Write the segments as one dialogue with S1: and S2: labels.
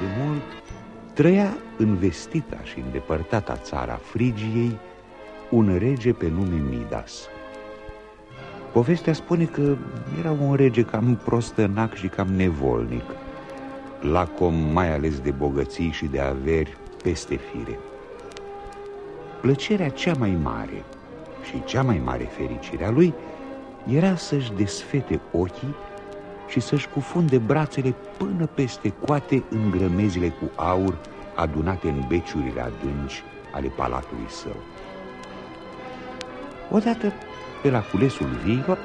S1: de mult trăia în vestita și îndepărtata țara Frigiei un rege pe nume Midas. Povestea spune că era un rege cam prostănac și cam nevolnic, lacom mai ales de bogății și de averi peste fire. Plăcerea cea mai mare și cea mai mare fericire a lui era să-și desfete ochii și să-și cufunde brațele până peste coate în grămezile cu aur adunate în beciurile adânci ale palatului său. Odată, pe la culesul viilor,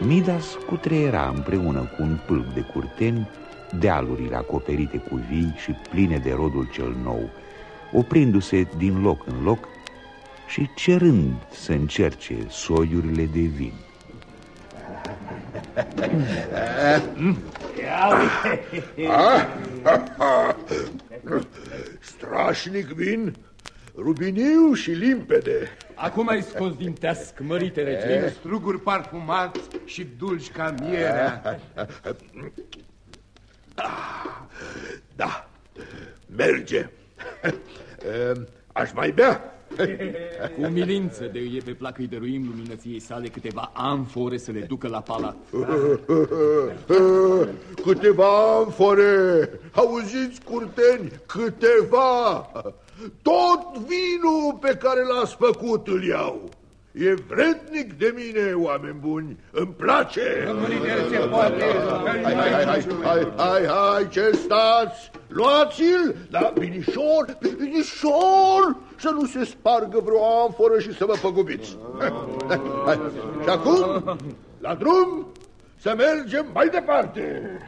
S1: Midas cutreiera împreună cu un pâlp de curteni dealurile acoperite cu vii și pline de rodul cel nou, oprindu-se din loc în loc și cerând să încerce soiurile de vin.
S2: Strașnic vin, rubiniu și limpede.
S3: Acum ai scos din teasc, mărite rege, struguri parfumați și dulci ca mierea.
S2: Da, merge. Aș mai bea.
S3: Cu umilință de e pe placă îi dăruim luminăției sale câteva amfore să le ducă la palat.
S2: Câteva amfore, auziți curteni, câteva. Tot vinul pe care l-ați făcut îl iau. E vrednic de mine, oameni buni. Îmi place. Hai, hai, hai, hai, hai, hai, ce stați? Luați-l, dar binișor, binișor, să nu se spargă vreo amforă și să vă păgubiți. Hai, hai. Și acum, la drum, să mergem mai departe.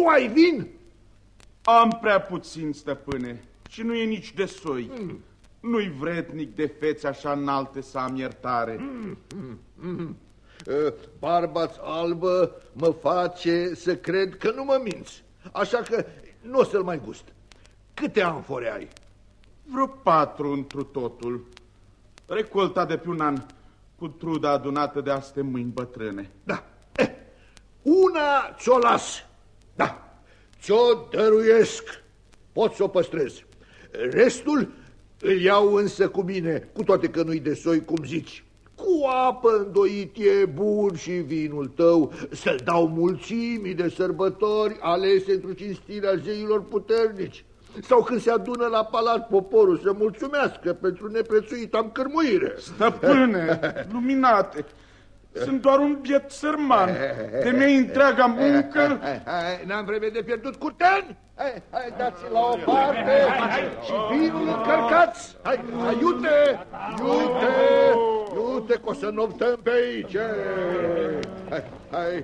S2: Tu ai vin?
S4: Am prea puțin, stăpâne, și nu e nici de soi. Mm. Nu-i vrednic de fețe așa înalte să am iertare. Mm.
S2: Mm. barba albă mă face să cred că nu mă minți. Așa că nu o să-l mai gust. Câte amfore ai?
S4: Vreo patru întru totul. Recolta de pe un an cu truda adunată de aste mâini bătrâne.
S2: Da. Eh, una ți-o las. Da. Ți-o dăruiesc. Pot să o păstrez. Restul îl iau însă cu mine, cu toate că nu-i de soi, cum zici. Cu apă îndoit e bun și vinul tău să-l dau mulțimii de sărbători alese într-o cinstirea zeilor puternici. Sau când se adună la palat poporul să mulțumească pentru neprețuita încărmuire.
S4: Stăpâne, luminate, sunt doar un biet sărman. De mie întreaga muncă...
S2: N-am vreme de pierdut curteni? Hai, hai, dați la o parte și vinul încărcați. Hai, hai, iute, iute, iute, că o să noptăm pe aici. Hai, hai.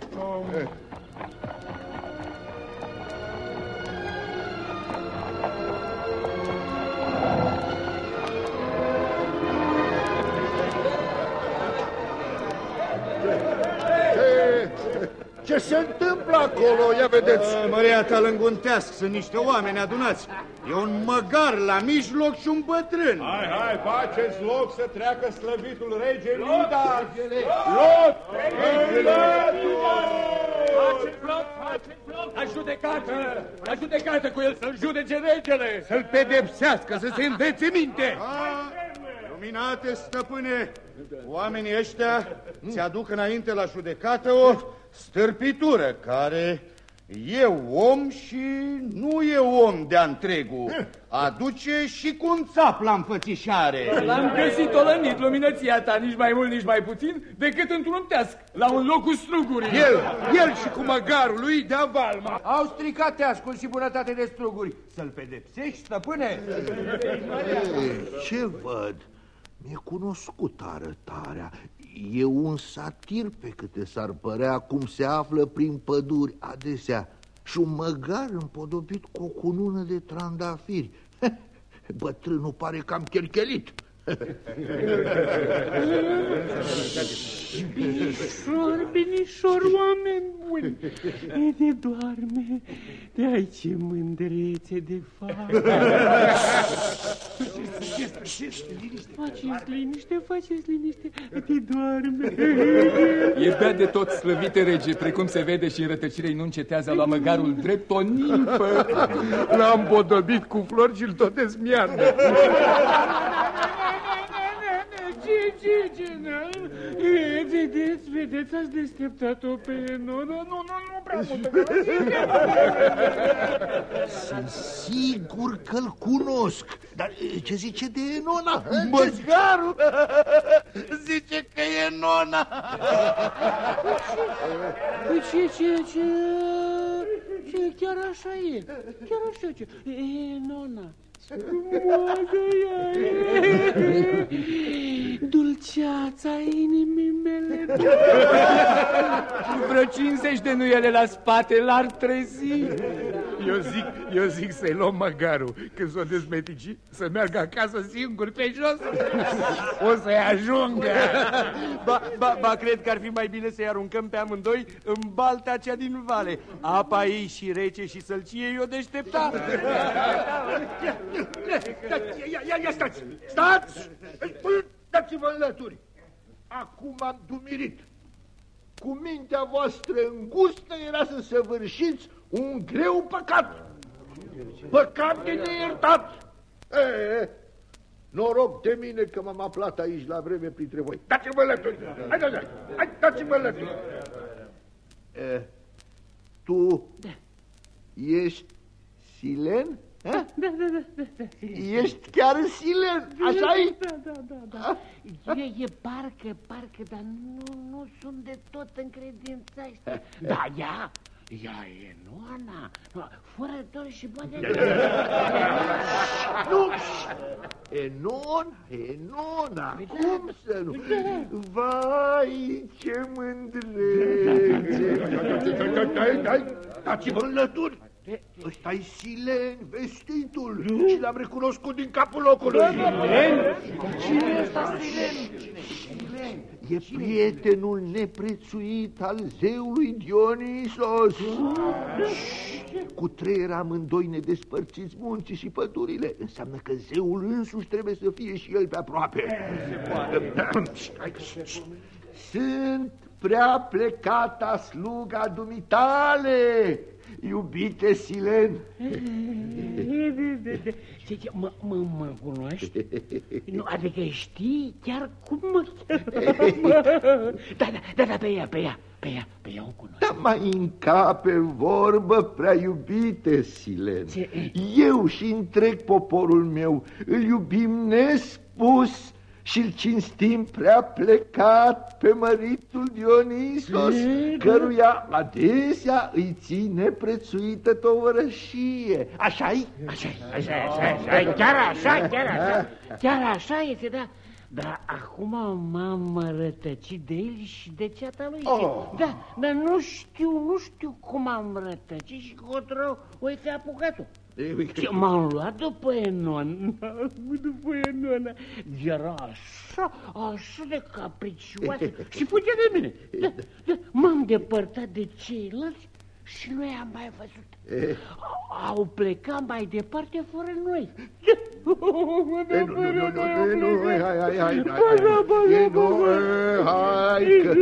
S2: Ce se întâmplă acolo? Ia vedeți.
S5: Măria ta lânguntească, sunt niște oameni adunați. E un măgar la mijloc și un bătrân.
S4: Hai, hai, faceți loc să treacă slăvitul rege Midas. Loc!
S3: Faceți loc, faceți loc! La judecată! La judecată cu el să-l judece regele!
S5: Să-l pedepsească, să se învețe minte. Luminate, stăpâne, oamenii ăștia ți-aduc înainte la judecată o stârpitură care e om și nu e om de-a întregul. Aduce și cu un țap la înfățișare.
S3: L-am găsit olănit luminăția ta, nici mai mult, nici mai puțin, decât într-un teasc, la un loc cu struguri.
S5: El, el și cu măgarul lui de valma.
S6: Au stricat teascul și bunătate de struguri. Să-l pedepsești, stăpâne?
S2: Ce văd? Mi-e cunoscut arătarea. E un satir pe câte s-ar părea cum se află prin păduri adesea și un măgar împodobit cu o cunună de trandafiri. Bătrânul pare cam chelchelit.
S7: Binișor, binișor, oameni buni, e de doarme, de ai ce mândrețe de fapt. Faceți liniște, faceți liniște, de doarme.
S3: E bea de tot slăvite rege, precum se vede și în rătăcire nu încetează la măgarul drept o nimfă.
S6: L-am podobit cu flori și-l tot dezmiarnă.
S7: Ce, ce, ce, e, vedeți, vedeți, ați deșteptat-o pe nu, nu, nu, nu, nu prea mult.
S2: Sunt sigur că-l cunosc. Dar e, ce zice de nona?
S5: Măgarul zice că e nona.
S7: Păi ce, ce, ce, ce, chiar așa e, chiar așa ce, e, nona. Frumoasă ea e, dulceața inimii mele.
S3: Vreo 50 de nuiele la spate l-ar trezi.
S6: Eu zic, eu zic să-i luăm măgarul Când s-o dezmetici Să meargă acasă singur pe jos O să-i ajungă
S8: Ba, ba, ba, cred că ar fi mai bine să-i aruncăm pe amândoi în balta cea din vale. Apa ei și rece și sălcie i-o deștepta.
S2: Ia, ia, ia, stați! Stați! Dați-vă înlături! Acum am dumirit. Cu mintea voastră îngustă era să săvârșiți un greu păcat. Păcat de neiertat. E, e, noroc de mine că m-am aflat aici la vreme printre voi. Dați-vă înlături! Hai, hai, hai, hai dați-vă înlături! E, tu ești Silen? Da,
S7: Da, da, da, da, da.
S2: Ești chiar Silen, așa-i?
S7: Da, da, da, da. E, e parcă, parcă, dar nu, nu sunt de tot încredințați. Da, ea, ea e Noana, fără dor și poate...
S2: Nu! Enon, Enona, cum să nu? Vai, ce mândrețe! Dați-vă înlături! ăsta e Silen, vestitul, și l-am recunoscut din capul locului.
S7: Cine e ăsta Silen?
S2: Silen e prietenul neprețuit al zeului Dionisos. Cu trei amândoi nedespărțiți munții și pădurile. Înseamnă că zeul însuși trebuie să fie și el pe aproape. Sunt prea plecata sluga dumitale, iubite Silen.
S7: Ce, ce, mă, mă, mă cunoști? Nu, adică știi chiar cum mă cheamă? Da, da, da, da, pe ea, pe ea, pe ea, pe ea o cunosc.
S2: Da mai încape vorbă prea iubite, Silen.
S7: Ce?
S2: Eu și întreg poporul meu îl iubim nespus și îl cinstim prea plecat pe măritul Dionisos, căruia adesea îi ține prețuită tovărășie. Așa-i?
S7: Așa, așa, așa, așa, chiar așa, chiar așa, chiar așa este, da. Dar acum m-am rătăcit de el și de ceata lui.
S2: Oh.
S7: Da, dar nu știu, nu știu cum am rătăcit și cotro o fi apucat-o. Și m-am luat după Enon, după Enon, era așa, așa de capricioasă și fugea de mine. Da, da, m-am depărtat de ceilalți și nu i-am mai văzut. Au plecat mai departe fără noi.
S2: E, nu, nu, nu, nu, nu, nu, hai, hai, hai, hai, hai, e, nu, e, hai, că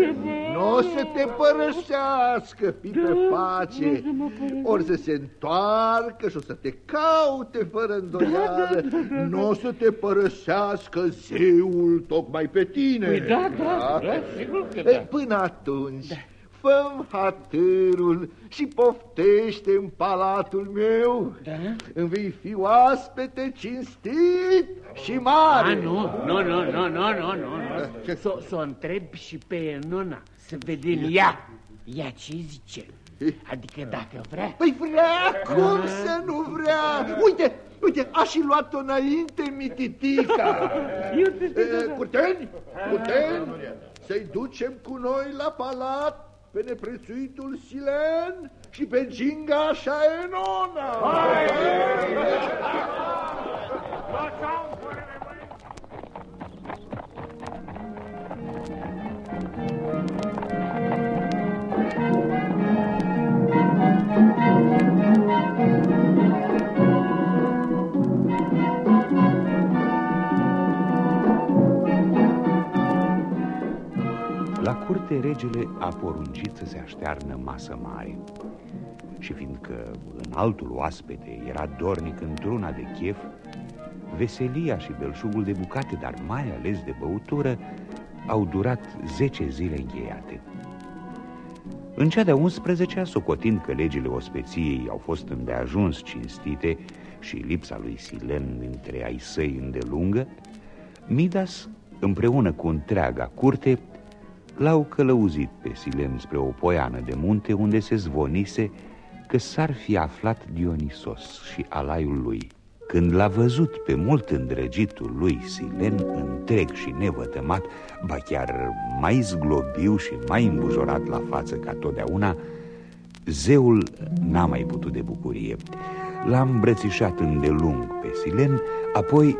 S2: nu o să te părăsească, fi pe pace, ori să se întoarcă și o să te caute fără îndoială, nu o să te părăsească zeul tocmai pe tine.
S7: Da, da, da, sigur că
S2: E,
S7: da.
S2: Până atunci, fă hatârul și poftește în palatul meu.
S7: Da?
S2: Îmi vei fi oaspete cinstit și mare.
S7: A, nu, nu, nu, nu, nu, nu, nu. Să s-o întreb și pe nona, să vedem ea. Ea ce zice? Adică dacă vrea.
S2: Păi vrea, cum să nu vrea? Uite, uite, a și luat-o înainte mititica. E, Curteni, curteni, să-i ducem cu noi la palat pe neprețuitul Silen și pe ginga Șaenona.
S1: La curte, regele a poruncit să se aștearnă masă mare. Și fiindcă în altul oaspete era dornic într-una de chef Veselia și belșugul de bucate, dar mai ales de băutură Au durat zece zile încheiate. În cea de-a 11-a, socotind că legile ospeției au fost îndeajuns cinstite Și lipsa lui Silen dintre ai săi îndelungă Midas, împreună cu întreaga curte, l-au călăuzit pe Silen spre o poiană de munte unde se zvonise că s-ar fi aflat Dionisos și alaiul lui. Când l-a văzut pe mult îndrăgitul lui Silen, întreg și nevătămat, ba chiar mai zglobiu și mai îmbujorat la față ca totdeauna, zeul n-a mai putut de bucurie. L-a îmbrățișat îndelung pe Silen, apoi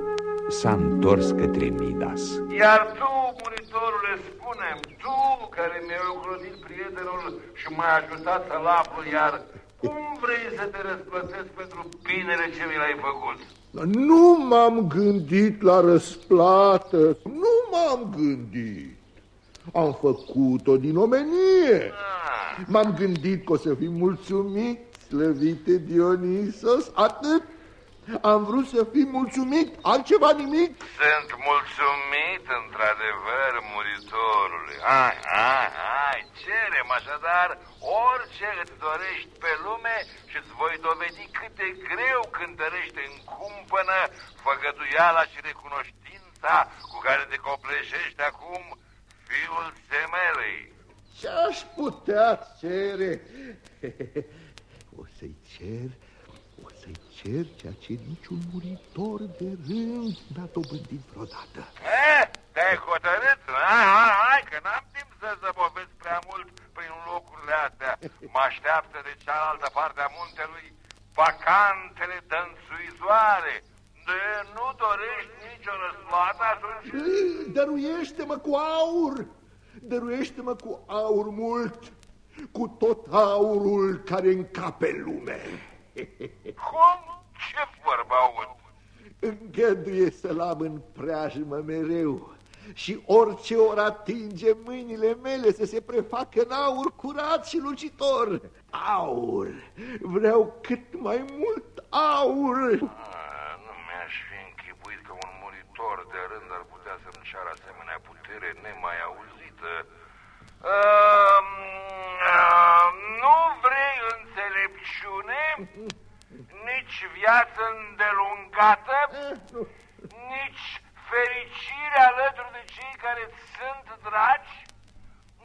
S1: s-a întors către Midas.
S9: Iar tu, muritorule, spune tu care mi-ai ocrotit prietenul și m-ai ajutat să-l aflu, iar cum vrei să te răsplătesc pentru binele ce mi l-ai făcut?
S2: Nu m-am gândit la răsplată, nu m-am gândit. Am făcut-o din omenie. Ah. M-am gândit că o să fii mulțumit, slăvite Dionisos, atât am vrut să fii mulțumit, altceva nimic.
S9: Sunt mulțumit, într-adevăr, muritorule. Hai, hai, hai, cerem așadar orice îți dorești pe lume și îți voi dovedi cât de greu cântărește în cumpănă făgăduiala și recunoștința cu care te copleșești acum fiul semelei.
S2: Ce-aș putea cere? O să-i cer cer ceea ce niciun muritor de rând n-a dobândit vreodată.
S9: Eh, te-ai hotărât? Hai, hai, hai, că n-am timp să zăbovesc prea mult prin locurile astea. Mă așteaptă de cealaltă parte a muntelui vacantele dănțuizoare. De nu dorești nicio răsplată atunci?
S2: Dăruiește-mă cu aur! Dăruiește-mă cu aur mult, cu tot aurul care încape lume.
S9: Cum? Ce vorba aud?
S2: Îngăduie să-l am în preajmă mereu și orice ori atinge mâinile mele să se prefacă în aur curat și lucitor. Aur! Vreau cât mai mult aur!
S9: A, nu mi-aș fi închipuit că un muritor de rând ar putea să-mi ceară asemenea putere nemai auzită. Uh, uh, nu vrei înțelepciune? nici viață îndelungată, nici fericire alături de cei care sunt dragi,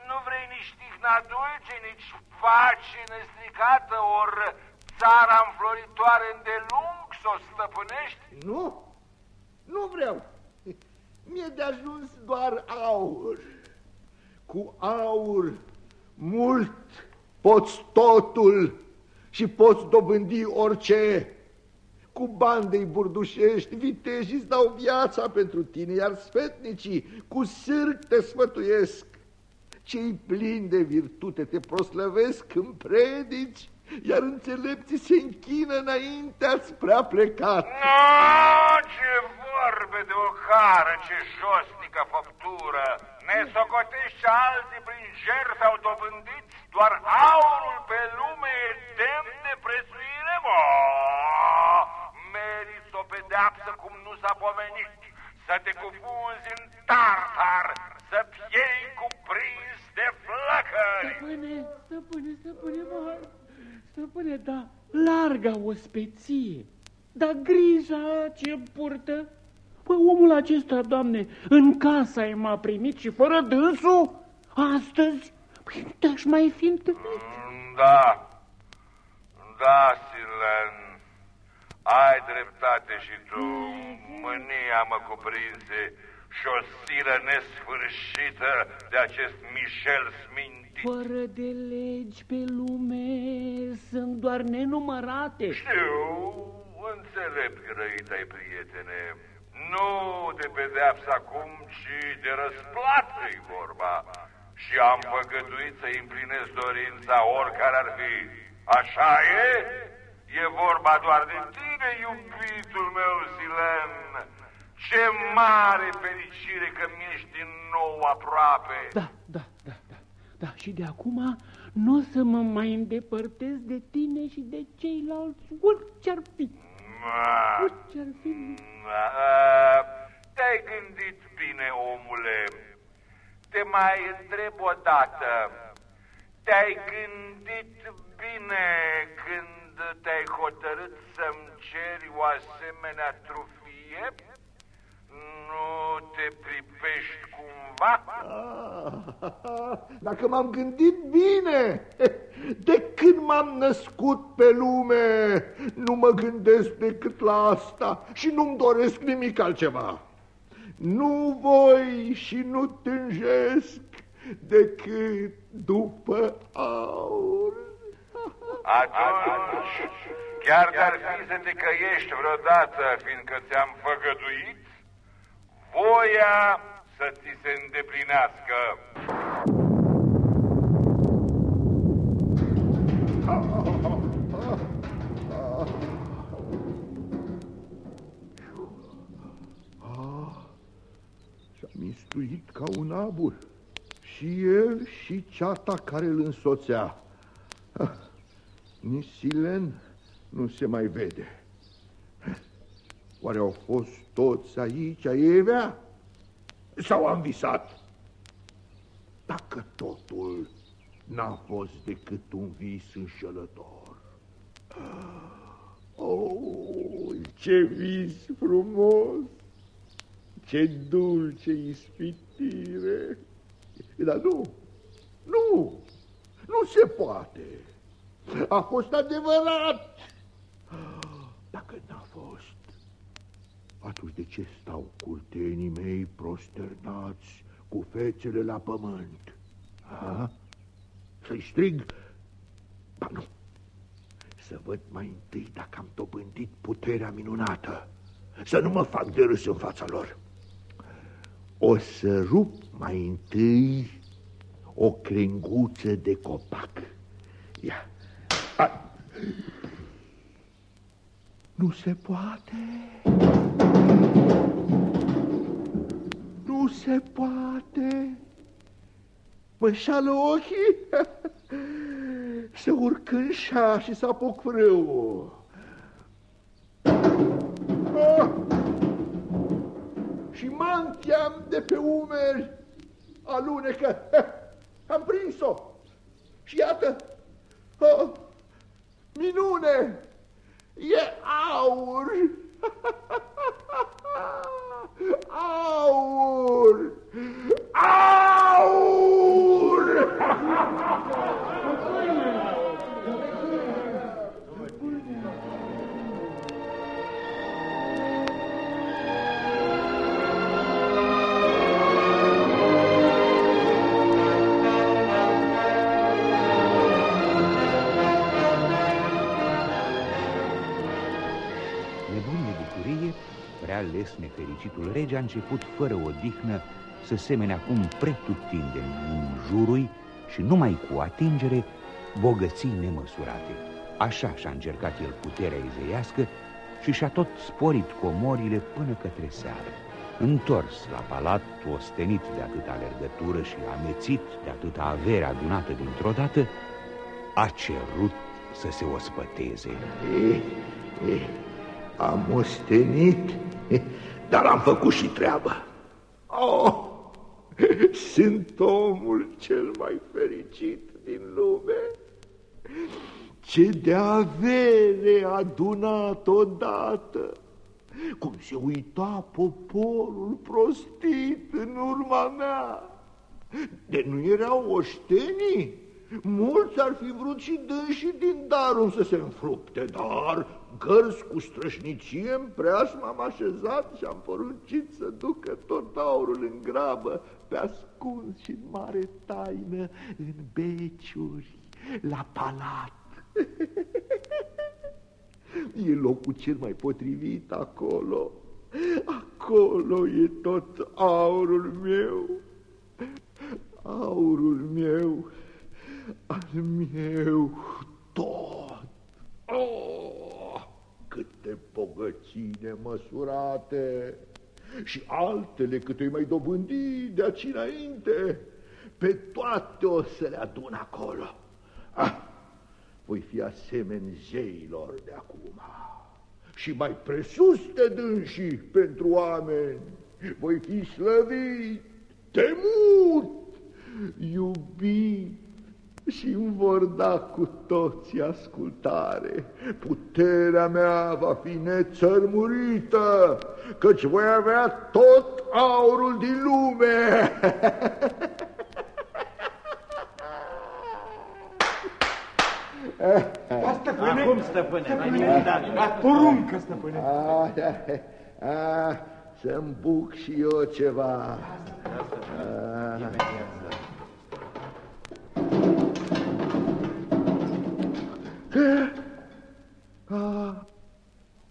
S9: nu vrei nici tihna dulce, nici pace nestricată, ori țara înfloritoare îndelung să o stăpânești?
S2: Nu, nu vreau. Mi-e de ajuns doar aur. Cu aur mult poți totul și poți dobândi orice. Cu bandei burdușești, vitejiți îți dau viața pentru tine, iar sfetnicii cu sârg te sfătuiesc. Cei plini de virtute te proslăvesc în predici, iar înțelepții se închină înaintea-ți prea plecat.
S9: No, ce vorbe de o cară, ce josnică făptură! Ne socotești alții prin jertfe au dobândit doar aurul pe lume e demn de prețuire, mă! Meriți o pedeapsă cum nu s-a pomenit, să te cufunzi în tartar, să piei cuprins de flăcări!
S7: Stăpâne, stăpâne, stăpâne, mă, stăpâne, da, larga ospeție, dar grija ce purtă, Păi omul acesta, doamne, în casa e m-a primit și fără dânsul, astăzi? Păi te-aș mai fi întâlnit.
S9: Da, da, Silen, ai dreptate și tu. Mânia mă cuprinse și o stilă nesfârșită de acest Michel smintit.
S7: Fără de legi pe lume sunt doar nenumărate.
S9: Știu, înțelept grăit ai prietene. Nu de pedeapsa acum, ci de răsplată-i vorba și am făgăduit să împlinesc dorința oricare ar fi. Așa e? E vorba doar de tine, iubitul meu, Silen. Ce mare fericire că mi-ești din nou aproape!
S7: Da, da, da, da, da, și de acum nu o să mă mai îndepărtez de tine și de ceilalți, orice-ar fi. Orice-ar fi.
S9: Te-ai gândit bine, omule. Te mai întreb o dată. Te-ai gândit bine când te-ai hotărât să-mi ceri o asemenea trufie? Nu te pripești cumva?
S2: Ah, dacă m-am gândit bine, de când m-am născut pe lume, nu mă gândesc decât la asta și nu-mi doresc nimic altceva. Nu voi și nu tânjesc decât după aur.
S9: Atunci, chiar dar fi să te căiești vreodată, fiindcă ți-am făgăduit, voia să ți se îndeplinească.
S2: S-a mistuit ca un abur și el și ceata care îl însoțea. Ah, nici Silen nu se mai vede. Oare au fost toți aici, Evea? Sau am visat? Dacă totul n-a fost decât un vis înșelător. Oh, ce vis frumos! Ce dulce ispitire! Dar nu, nu, nu se poate. A fost adevărat. Dacă n-a fost, atunci de ce stau curtenii mei prosternați cu fețele la pământ? Să-i strig? Ba nu. Să văd mai întâi dacă am dobândit puterea minunată. Să nu mă fac de râs în fața lor. O să rup mai întâi o crenguță de copac. Ia. A. Nu se poate. Nu se poate. Mă șală ochii? Să urc în șaș și să apuc frâul. Ah! Și mantia de pe umeri alunecă. Am prins-o. Și iată, oh, minune, e aur. Aur! Aur!
S1: Prea les nefericitul rege a început fără odihnă să semene acum pretutindeni în jurul și numai cu atingere bogății nemăsurate. Așa și-a încercat el puterea izeiască și și-a tot sporit comorile până către seară. Întors la palat, ostenit de atâta alergătură și amețit de atâta avere adunată dintr-o dată, a cerut să se ospăteze.
S2: Eh, eh, am ostenit, eh, dar am făcut și treaba. Oh, sunt omul cel mai fericit din lume. Ce de avere adunat odată! Cum se uita poporul prostit în urma mea! De nu erau oștenii, mulți ar fi vrut și dânsii din darul să se înfrupte, dar gărzi cu strășnicie în preaș m-am așezat și am poruncit să ducă tot aurul în grabă, pe ascuns și în mare taină, în beciuri, la palat. E locul cel mai potrivit acolo. Acolo e tot aurul meu. Aurul meu, al meu tot. Oh, câte bogății nemăsurate! și altele cât îi mai dobândi de aici înainte, pe toate o să le adun acolo. Ah, voi fi asemeni zeilor de acum și mai presus de dânsii pentru oameni. Voi fi slăvit, temut, iubit și îmi vor da cu toții ascultare. Puterea mea va fi nețărmurită, căci voi avea tot aurul din lume.
S8: Stăpâne? Acum, stăpâne, stăpâne. Da, poruncă, stăpâne.
S2: Ah, ah, să-mi buc și eu ceva. Ah. Ah,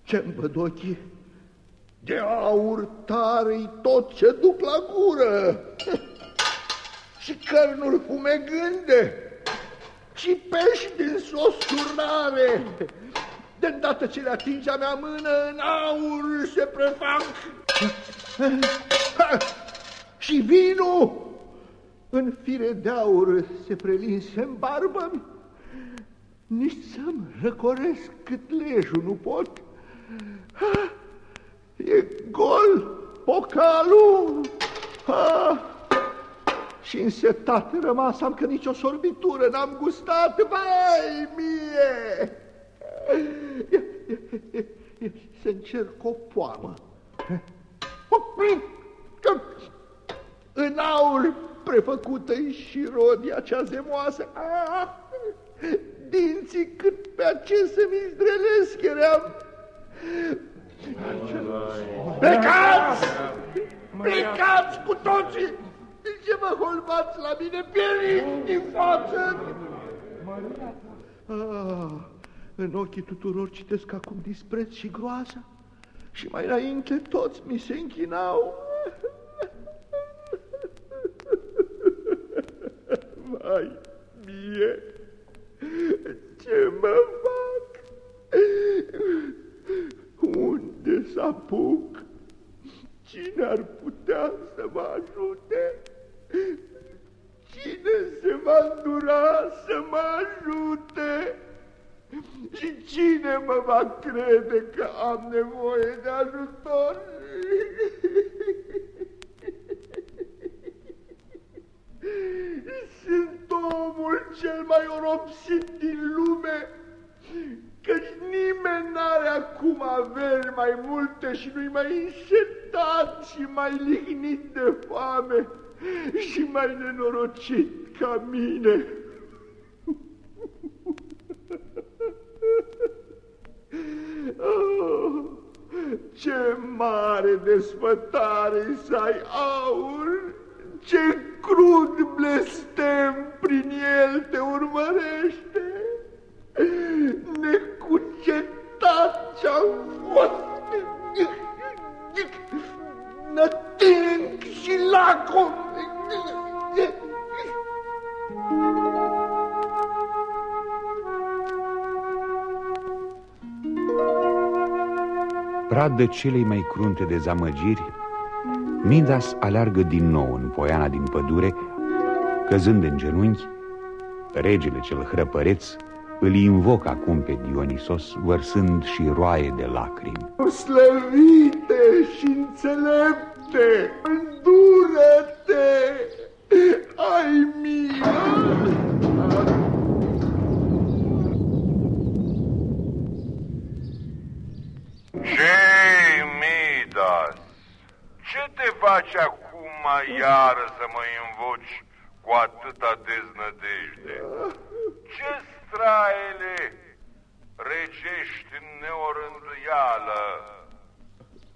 S2: ce-mi văd ochii? De aur tare tot ce duc la gură și cărnuri fumegânde și pești din sosurnare. De îndată ce le atinge a mea mână, în aur se prefac. Și vinul în fire de aur se prelinse în barbă nici să-mi răcoresc cât lejul nu pot. E gol pocalul. Ha! Și însetat rămas am că nicio sorbitură n-am gustat. Vai mie! Să încerc o poamă. În aur prefăcută și rodia cea zemoasă. Ah! Dinții cât pe aceea să-mi zdrelesc eram. Plecați! Plecați cu toții! De ce mă holbați la mine pieriți din față? Ah, în ochii tuturor citesc acum dispreț și groază și mai înainte toți mi se închinau. Vai, mie! Ce mă fac? Unde să apuc? Cine ar putea să mă ajute? Cine se va îndura să mă ajute? Și cine mă va crede că am nevoie de ajutor? Sunt omul cel mai oropsit din lume, căci nimeni n-are acum averi mai multe și nu-i mai însetat și mai lihnit de foame și mai nenorocit ca mine. Oh, ce mare desfătare să ai aur! Ce crud blestem prin el te urmărește, necucetat ce-am fost, nătâng și lacom.
S1: Pradă celei mai crunte dezamăgiri, Midas aleargă din nou în poiana din pădure, căzând în genunchi, regele cel hrăpăreț îl invocă acum pe Dionisos, vărsând și roaie de lacrimi.
S2: Slăvite și înțelepte, îndură-te,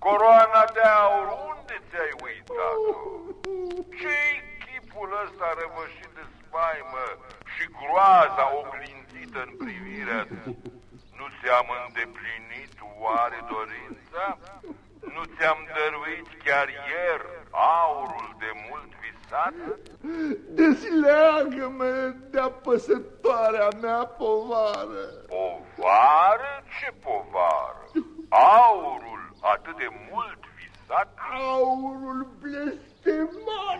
S9: Coroana de aur, unde ți-ai uitat-o? Ce-i chipul ăsta răvășit de spaimă și groaza oglindită în privirea Nu ți-am îndeplinit oare dorința? Nu ți-am dăruit chiar ieri aurul de mult visat?
S2: Desleagă-mă de apăsătoarea mea povară.
S9: Povară? Ce povară? Aurul atât de mult visat? dat?
S2: Aurul blestemat!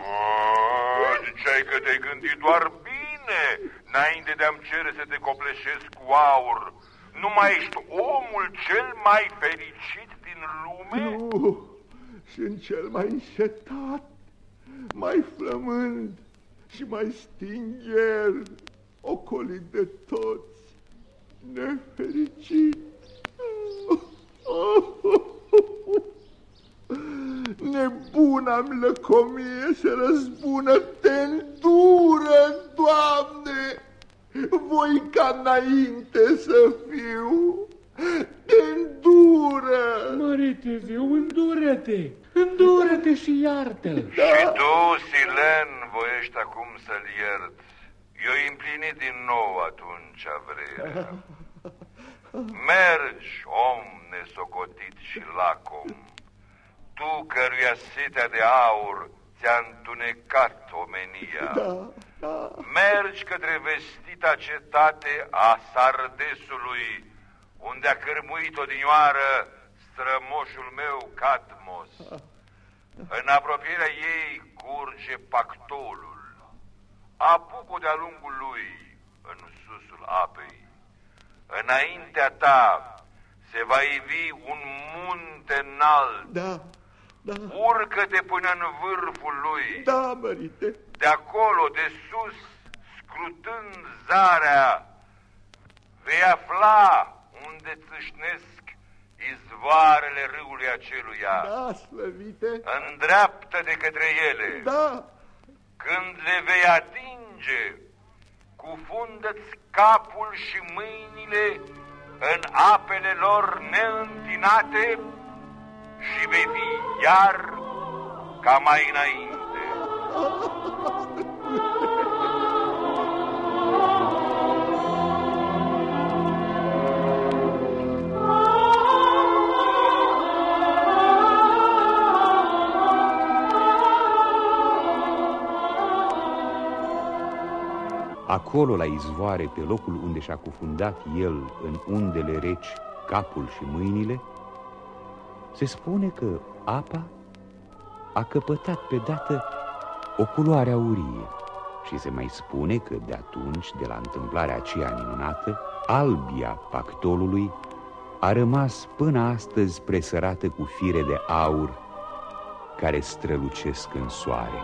S9: Ziceai că te-ai gândit doar bine, înainte de a-mi cere să te copleșesc cu aur. Nu mai ești omul cel mai fericit din lume?
S2: Nu, sunt cel mai înșetat, mai flămând și mai stingher, ocolit de toți, nefericit. Nebuna-mi lăcomie se răzbună, te îndură, Doamne! Voi ca înainte să fiu, te îndură!
S7: Mărite Zeu, îndură-te, îndură-te și iartă-l.
S9: Da. Și tu, Silen, voiești acum să-l ierți. Eu împlinit din nou atunci vrerea. Mergi, om nesocotit și lacom, tu căruia setea de aur ți-a întunecat omenia.
S2: Da, da.
S9: Mergi către vestita cetate a Sardesului, unde a cârmuit odinioară strămoșul meu Cadmos. În apropierea ei curge pactolul. Apucă de-a lungul lui în susul apei. Înaintea ta se va ivi un munte înalt.
S2: Da, da.
S9: Urcă-te până în vârful lui.
S2: Da, mărite.
S9: De acolo, de sus, scrutând zarea, vei afla unde țâșnesc izvoarele râului aceluia.
S2: Da, slăvite.
S9: Îndreaptă-te către ele.
S2: Da.
S9: Când le vei atinge, cufundă-ți capul și mâinile în apele lor neîntinate și vei fi iar ca mai înainte.
S1: Acolo, la izvoare, pe locul unde și-a cufundat el în undele reci capul și mâinile, se spune că apa a căpătat pe dată o culoare aurie și se mai spune că de atunci, de la întâmplarea aceea minunată, albia pactolului a rămas până astăzi presărată cu fire de aur care strălucesc în soare.